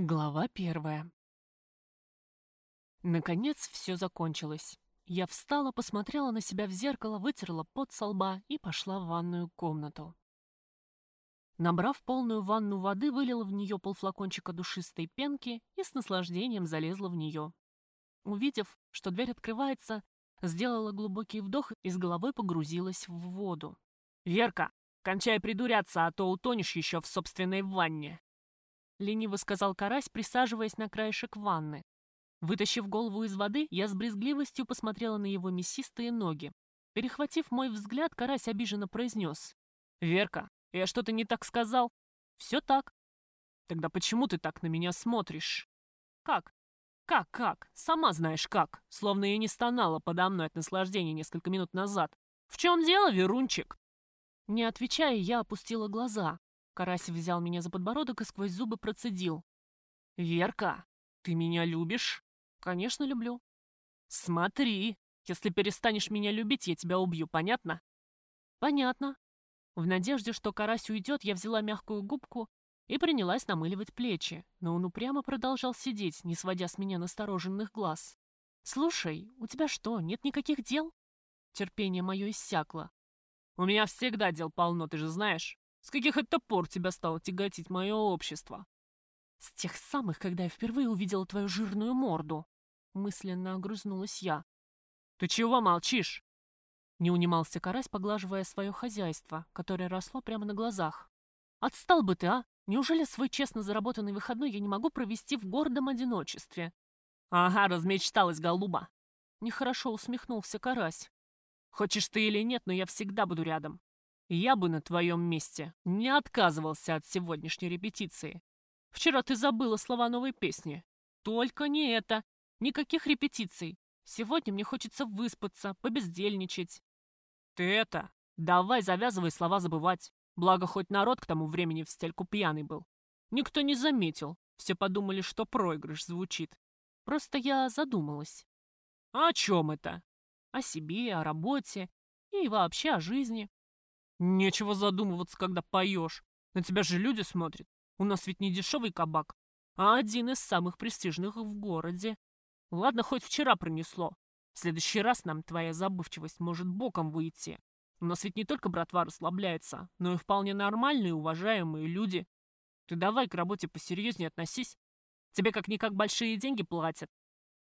Глава первая. Наконец все закончилось. Я встала, посмотрела на себя в зеркало, вытерла пот со лба и пошла в ванную комнату. Набрав полную ванну воды, вылила в нее полфлакончика душистой пенки и с наслаждением залезла в нее. Увидев, что дверь открывается, сделала глубокий вдох и с головой погрузилась в воду. «Верка, кончай придуряться, а то утонешь еще в собственной ванне!» — лениво сказал Карась, присаживаясь на краешек ванны. Вытащив голову из воды, я с брезгливостью посмотрела на его мясистые ноги. Перехватив мой взгляд, Карась обиженно произнес. «Верка, я что-то не так сказал?» «Все так». «Тогда почему ты так на меня смотришь?» «Как?» «Как, как? Сама знаешь как. Словно я не стонала подо мной от наслаждения несколько минут назад. В чем дело, Верунчик?» Не отвечая, я опустила глаза. Карась взял меня за подбородок и сквозь зубы процедил. «Верка, ты меня любишь?» «Конечно, люблю». «Смотри, если перестанешь меня любить, я тебя убью, понятно?» «Понятно». В надежде, что карась уйдет, я взяла мягкую губку и принялась намыливать плечи, но он упрямо продолжал сидеть, не сводя с меня настороженных глаз. «Слушай, у тебя что, нет никаких дел?» Терпение мое иссякло. «У меня всегда дел полно, ты же знаешь. С каких это пор тебя стало тяготить мое общество? С тех самых, когда я впервые увидела твою жирную морду. Мысленно огрызнулась я. Ты чего молчишь? Не унимался карась, поглаживая свое хозяйство, которое росло прямо на глазах. Отстал бы ты, а? Неужели свой честно заработанный выходной я не могу провести в гордом одиночестве? Ага, размечталась, голуба. Нехорошо усмехнулся карась. Хочешь ты или нет, но я всегда буду рядом. Я бы на твоем месте не отказывался от сегодняшней репетиции. Вчера ты забыла слова новой песни. Только не это. Никаких репетиций. Сегодня мне хочется выспаться, побездельничать. Ты это, давай завязывай слова забывать. Благо, хоть народ к тому времени в стельку пьяный был. Никто не заметил. Все подумали, что проигрыш звучит. Просто я задумалась. А о чем это? О себе, о работе и вообще о жизни. Нечего задумываться, когда поешь. На тебя же люди смотрят. У нас ведь не дешевый кабак, а один из самых престижных в городе. Ладно, хоть вчера принесло. В следующий раз нам твоя забывчивость может боком выйти. У нас ведь не только братва расслабляется, но и вполне нормальные, уважаемые люди. Ты давай к работе посерьезнее относись. Тебе как-никак большие деньги платят.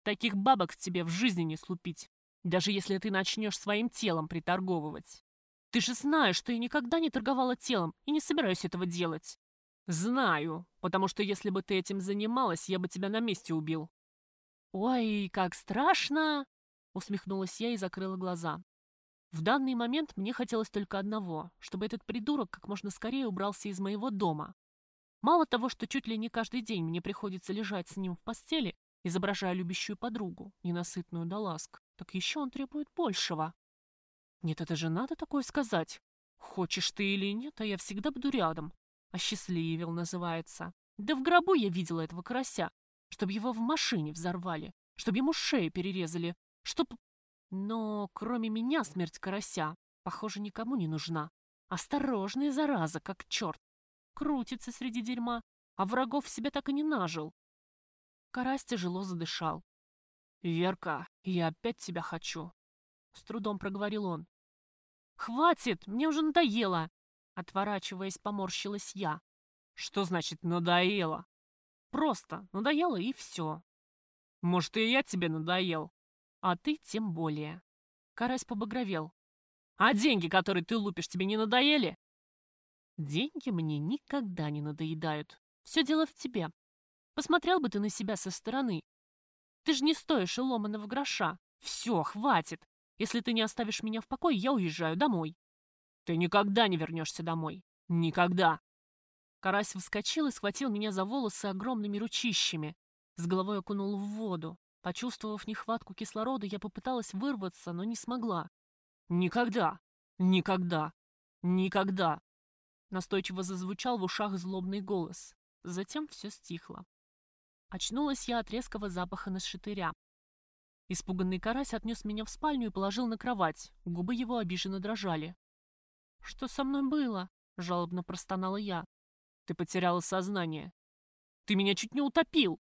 Таких бабок тебе в жизни не слупить, даже если ты начнешь своим телом приторговывать. Ты же знаешь, что я никогда не торговала телом и не собираюсь этого делать. Знаю, потому что если бы ты этим занималась, я бы тебя на месте убил. Ой, как страшно! Усмехнулась я и закрыла глаза. В данный момент мне хотелось только одного, чтобы этот придурок как можно скорее убрался из моего дома. Мало того, что чуть ли не каждый день мне приходится лежать с ним в постели, изображая любящую подругу, ненасытную до ласк, так еще он требует большего. Нет, это же надо такое сказать. Хочешь ты или нет, а я всегда буду рядом. Осчастливил называется. Да в гробу я видела этого карася. Чтоб его в машине взорвали. Чтоб ему шею перерезали. Чтоб... Но кроме меня смерть карася, похоже, никому не нужна. Осторожный, зараза, как черт. Крутится среди дерьма, а врагов себе так и не нажил. Карась тяжело задышал. «Верка, я опять тебя хочу», — с трудом проговорил он. «Хватит! Мне уже надоело!» Отворачиваясь, поморщилась я. «Что значит «надоело»?» «Просто надоело и все». «Может, и я тебе надоел?» «А ты тем более». Карась побагровел. «А деньги, которые ты лупишь, тебе не надоели?» «Деньги мне никогда не надоедают. Все дело в тебе. Посмотрел бы ты на себя со стороны. Ты же не стоишь и ломаного гроша. Все, хватит. Если ты не оставишь меня в покое, я уезжаю домой. Ты никогда не вернешься домой. Никогда. Карась вскочил и схватил меня за волосы огромными ручищами. С головой окунул в воду. Почувствовав нехватку кислорода, я попыталась вырваться, но не смогла. Никогда, никогда, никогда. Настойчиво зазвучал в ушах злобный голос. Затем все стихло. Очнулась я от резкого запаха нашатыря. Испуганный карась отнес меня в спальню и положил на кровать. Губы его обиженно дрожали. «Что со мной было?» — жалобно простонала я. «Ты потеряла сознание». Ты меня чуть не утопил!»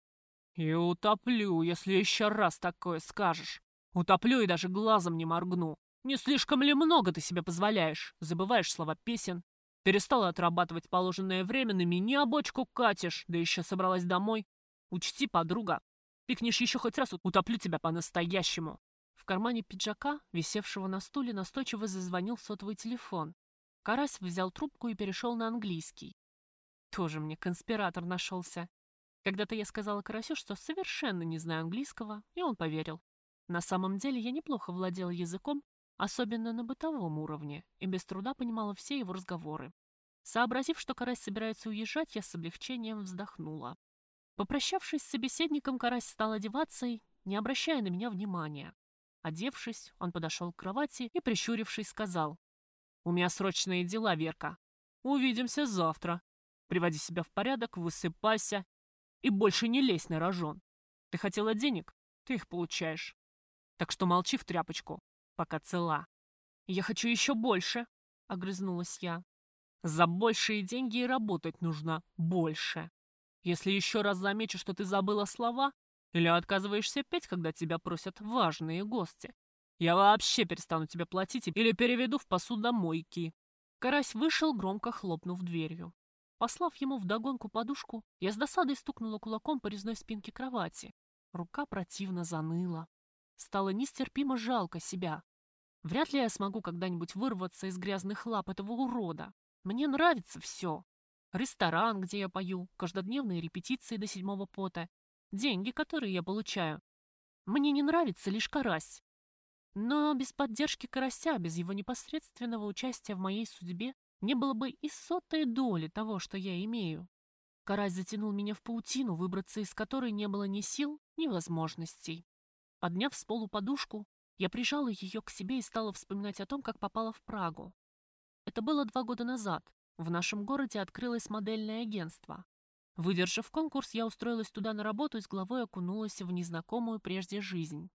«И утоплю, если еще раз такое скажешь. Утоплю и даже глазом не моргну. Не слишком ли много ты себе позволяешь? Забываешь слова песен. Перестала отрабатывать положенное время, на меня бочку катишь, да еще собралась домой. Учти, подруга, пикнешь еще хоть раз, утоплю тебя по-настоящему». В кармане пиджака, висевшего на стуле, настойчиво зазвонил сотовый телефон. Карась взял трубку и перешел на английский. Тоже мне конспиратор нашелся. Когда-то я сказала Карасю, что совершенно не знаю английского, и он поверил. На самом деле я неплохо владела языком, особенно на бытовом уровне, и без труда понимала все его разговоры. Сообразив, что Карась собирается уезжать, я с облегчением вздохнула. Попрощавшись с собеседником, Карась стал одеваться не обращая на меня внимания. Одевшись, он подошел к кровати и, прищурившись, сказал. «У меня срочные дела, Верка. Увидимся завтра. Приводи себя в порядок, высыпайся и больше не лезь на рожон. Ты хотела денег? Ты их получаешь. Так что молчи в тряпочку, пока цела. Я хочу еще больше, огрызнулась я. За большие деньги и работать нужно больше. Если еще раз замечу, что ты забыла слова или отказываешься петь, когда тебя просят важные гости, я вообще перестану тебе платить или переведу в посудомойки. Карась вышел, громко хлопнув дверью. Послав ему вдогонку подушку, я с досадой стукнула кулаком по резной спинке кровати. Рука противно заныла. Стало нестерпимо жалко себя. Вряд ли я смогу когда-нибудь вырваться из грязных лап этого урода. Мне нравится все. Ресторан, где я пою, каждодневные репетиции до седьмого пота, деньги, которые я получаю. Мне не нравится лишь карась. Но без поддержки карася, без его непосредственного участия в моей судьбе, не было бы и сотой доли того, что я имею. Карась затянул меня в паутину, выбраться из которой не было ни сил, ни возможностей. Подняв с полу подушку, я прижала ее к себе и стала вспоминать о том, как попала в Прагу. Это было два года назад. В нашем городе открылось модельное агентство. Выдержав конкурс, я устроилась туда на работу и с головой окунулась в незнакомую прежде жизнь.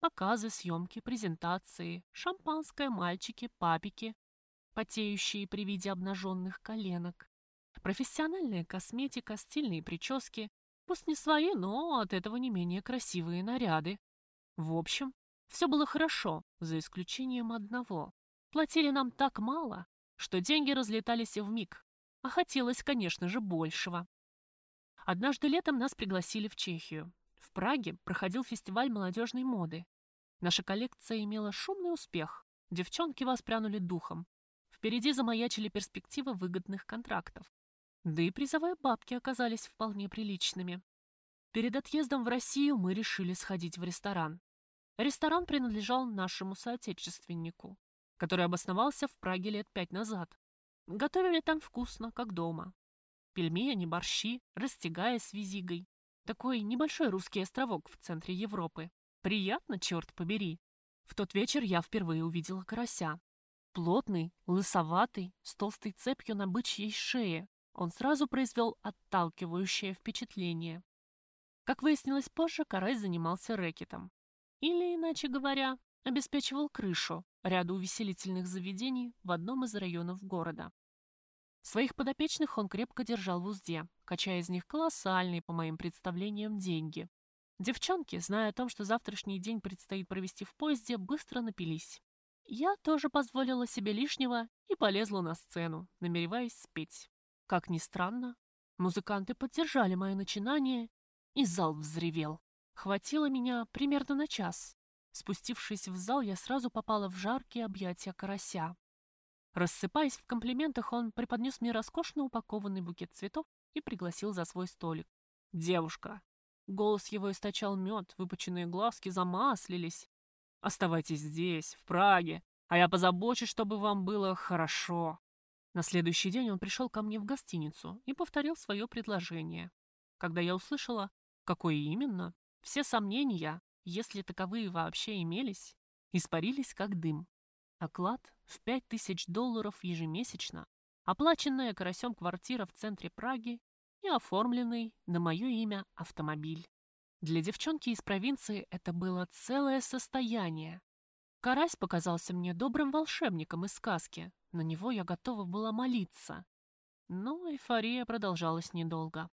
Показы, съемки, презентации, шампанское, мальчики, папики, потеющие при виде обнаженных коленок. Профессиональная косметика, стильные прически, пусть не свои, но от этого не менее красивые наряды. В общем, все было хорошо, за исключением одного. Платили нам так мало, что деньги разлетались в миг, а хотелось, конечно же, большего. Однажды летом нас пригласили в Чехию. В Праге проходил фестиваль молодежной моды. Наша коллекция имела шумный успех. Девчонки воспрянули духом. Впереди замаячили перспективы выгодных контрактов. Да и призовые бабки оказались вполне приличными. Перед отъездом в Россию мы решили сходить в ресторан. Ресторан принадлежал нашему соотечественнику, который обосновался в Праге лет пять назад. Готовили там вкусно, как дома. Пельмени, борщи, растягая с визигой. Такой небольшой русский островок в центре Европы. Приятно, черт побери. В тот вечер я впервые увидела карася. Плотный, лысоватый, с толстой цепью на бычьей шее, он сразу произвел отталкивающее впечатление. Как выяснилось позже, Карай занимался рэкетом. Или, иначе говоря, обеспечивал крышу ряду увеселительных заведений в одном из районов города. Своих подопечных он крепко держал в узде, качая из них колоссальные, по моим представлениям, деньги. Девчонки, зная о том, что завтрашний день предстоит провести в поезде, быстро напились. Я тоже позволила себе лишнего и полезла на сцену, намереваясь спеть. Как ни странно, музыканты поддержали мое начинание, и зал взревел. Хватило меня примерно на час. Спустившись в зал, я сразу попала в жаркие объятия карася. Рассыпаясь в комплиментах, он преподнес мне роскошно упакованный букет цветов и пригласил за свой столик. «Девушка!» Голос его источал мед, выпученные глазки замаслились. Оставайтесь здесь, в Праге, а я позабочусь, чтобы вам было хорошо». На следующий день он пришел ко мне в гостиницу и повторил свое предложение. Когда я услышала, какое именно, все сомнения, если таковые вообще имелись, испарились как дым. Оклад в пять тысяч долларов ежемесячно, оплаченная карасем квартира в центре Праги и оформленный на мое имя автомобиль. Для девчонки из провинции это было целое состояние. Карась показался мне добрым волшебником из сказки. На него я готова была молиться. Но эйфория продолжалась недолго.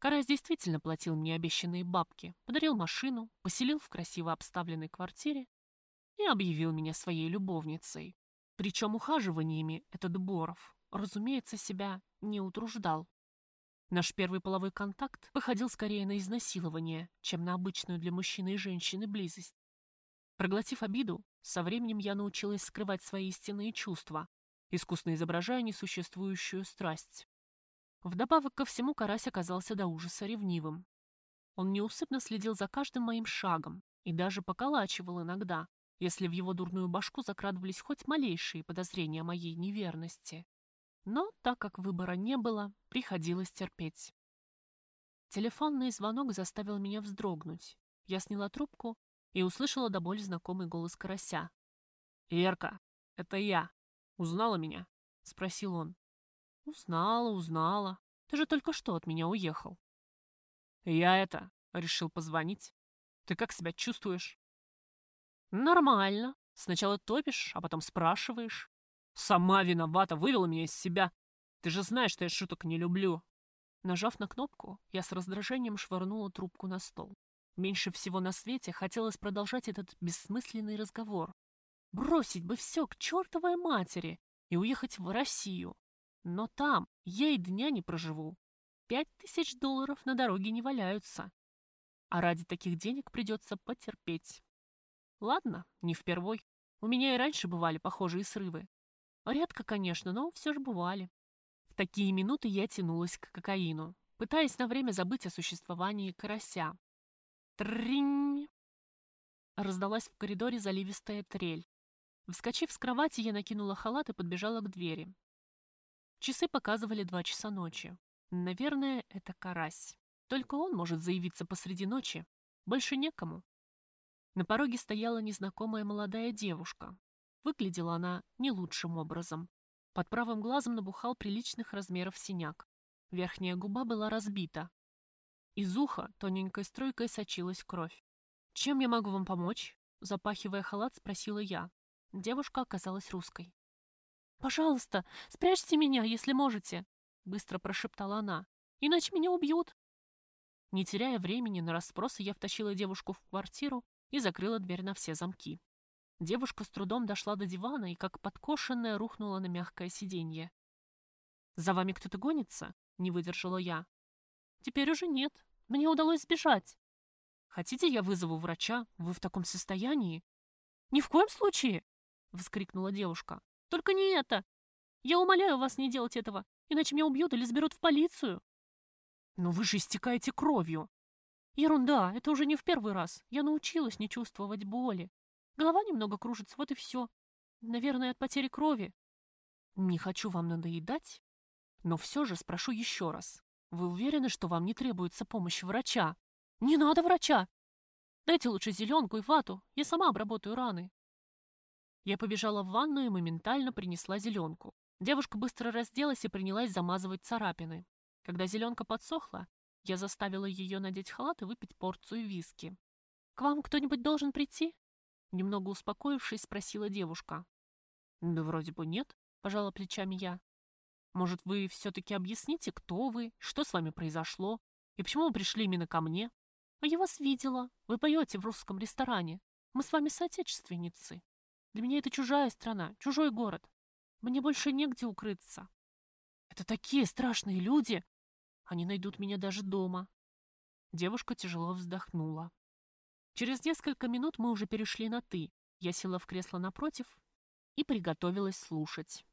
Карась действительно платил мне обещанные бабки, подарил машину, поселил в красиво обставленной квартире и объявил меня своей любовницей. Причем ухаживаниями этот Боров, разумеется, себя не утруждал. Наш первый половой контакт походил скорее на изнасилование, чем на обычную для мужчины и женщины близость. Проглотив обиду, со временем я научилась скрывать свои истинные чувства, искусно изображая несуществующую страсть. Вдобавок ко всему Карась оказался до ужаса ревнивым. Он неусыпно следил за каждым моим шагом и даже поколачивал иногда, если в его дурную башку закрадывались хоть малейшие подозрения о моей неверности. Но, так как выбора не было, приходилось терпеть. Телефонный звонок заставил меня вздрогнуть. Я сняла трубку и услышала до боли знакомый голос карася. «Ерка, это я. Узнала меня?» — спросил он. «Узнала, узнала. Ты же только что от меня уехал». «Я это...» — решил позвонить. «Ты как себя чувствуешь?» «Нормально. Сначала топишь, а потом спрашиваешь. Сама виновата, вывела меня из себя. Ты же знаешь, что я шуток не люблю». Нажав на кнопку, я с раздражением швырнула трубку на стол. Меньше всего на свете хотелось продолжать этот бессмысленный разговор. Бросить бы все к чертовой матери и уехать в Россию. Но там я и дня не проживу. Пять тысяч долларов на дороге не валяются. А ради таких денег придется потерпеть. Ладно, не впервой. У меня и раньше бывали похожие срывы. Редко, конечно, но все же бывали. В такие минуты я тянулась к кокаину, пытаясь на время забыть о существовании карася. Тринь! Раздалась в коридоре заливистая трель. Вскочив с кровати, я накинула халат и подбежала к двери. Часы показывали два часа ночи. Наверное, это карась. Только он может заявиться посреди ночи. Больше некому. На пороге стояла незнакомая молодая девушка. Выглядела она не лучшим образом. Под правым глазом набухал приличных размеров синяк. Верхняя губа была разбита. Из уха тоненькой струйкой сочилась кровь. «Чем я могу вам помочь?» Запахивая халат, спросила я. Девушка оказалась русской. «Пожалуйста, спрячьте меня, если можете», — быстро прошептала она. «Иначе меня убьют». Не теряя времени на расспросы, я втащила девушку в квартиру и закрыла дверь на все замки. Девушка с трудом дошла до дивана и, как подкошенная, рухнула на мягкое сиденье. «За вами кто-то гонится?» — не выдержала я. «Теперь уже нет. Мне удалось сбежать». «Хотите, я вызову врача? Вы в таком состоянии?» «Ни в коем случае!» — вскрикнула девушка. Только не это! Я умоляю вас не делать этого, иначе меня убьют или сберут в полицию. Но вы же истекаете кровью. Ерунда, это уже не в первый раз. Я научилась не чувствовать боли. Голова немного кружится, вот и все. Наверное, от потери крови. Не хочу вам надоедать, но все же спрошу еще раз. Вы уверены, что вам не требуется помощь врача? Не надо врача! Дайте лучше зеленку и вату, я сама обработаю раны. Я побежала в ванную и моментально принесла зеленку. Девушка быстро разделась и принялась замазывать царапины. Когда зеленка подсохла, я заставила ее надеть халат и выпить порцию виски. «К вам кто-нибудь должен прийти?» Немного успокоившись, спросила девушка. «Да вроде бы нет», — пожала плечами я. «Может, вы все-таки объясните, кто вы, что с вами произошло, и почему вы пришли именно ко мне? Я вас видела. Вы поете в русском ресторане. Мы с вами соотечественницы». Для меня это чужая страна, чужой город. Мне больше негде укрыться. Это такие страшные люди. Они найдут меня даже дома. Девушка тяжело вздохнула. Через несколько минут мы уже перешли на «ты». Я села в кресло напротив и приготовилась слушать.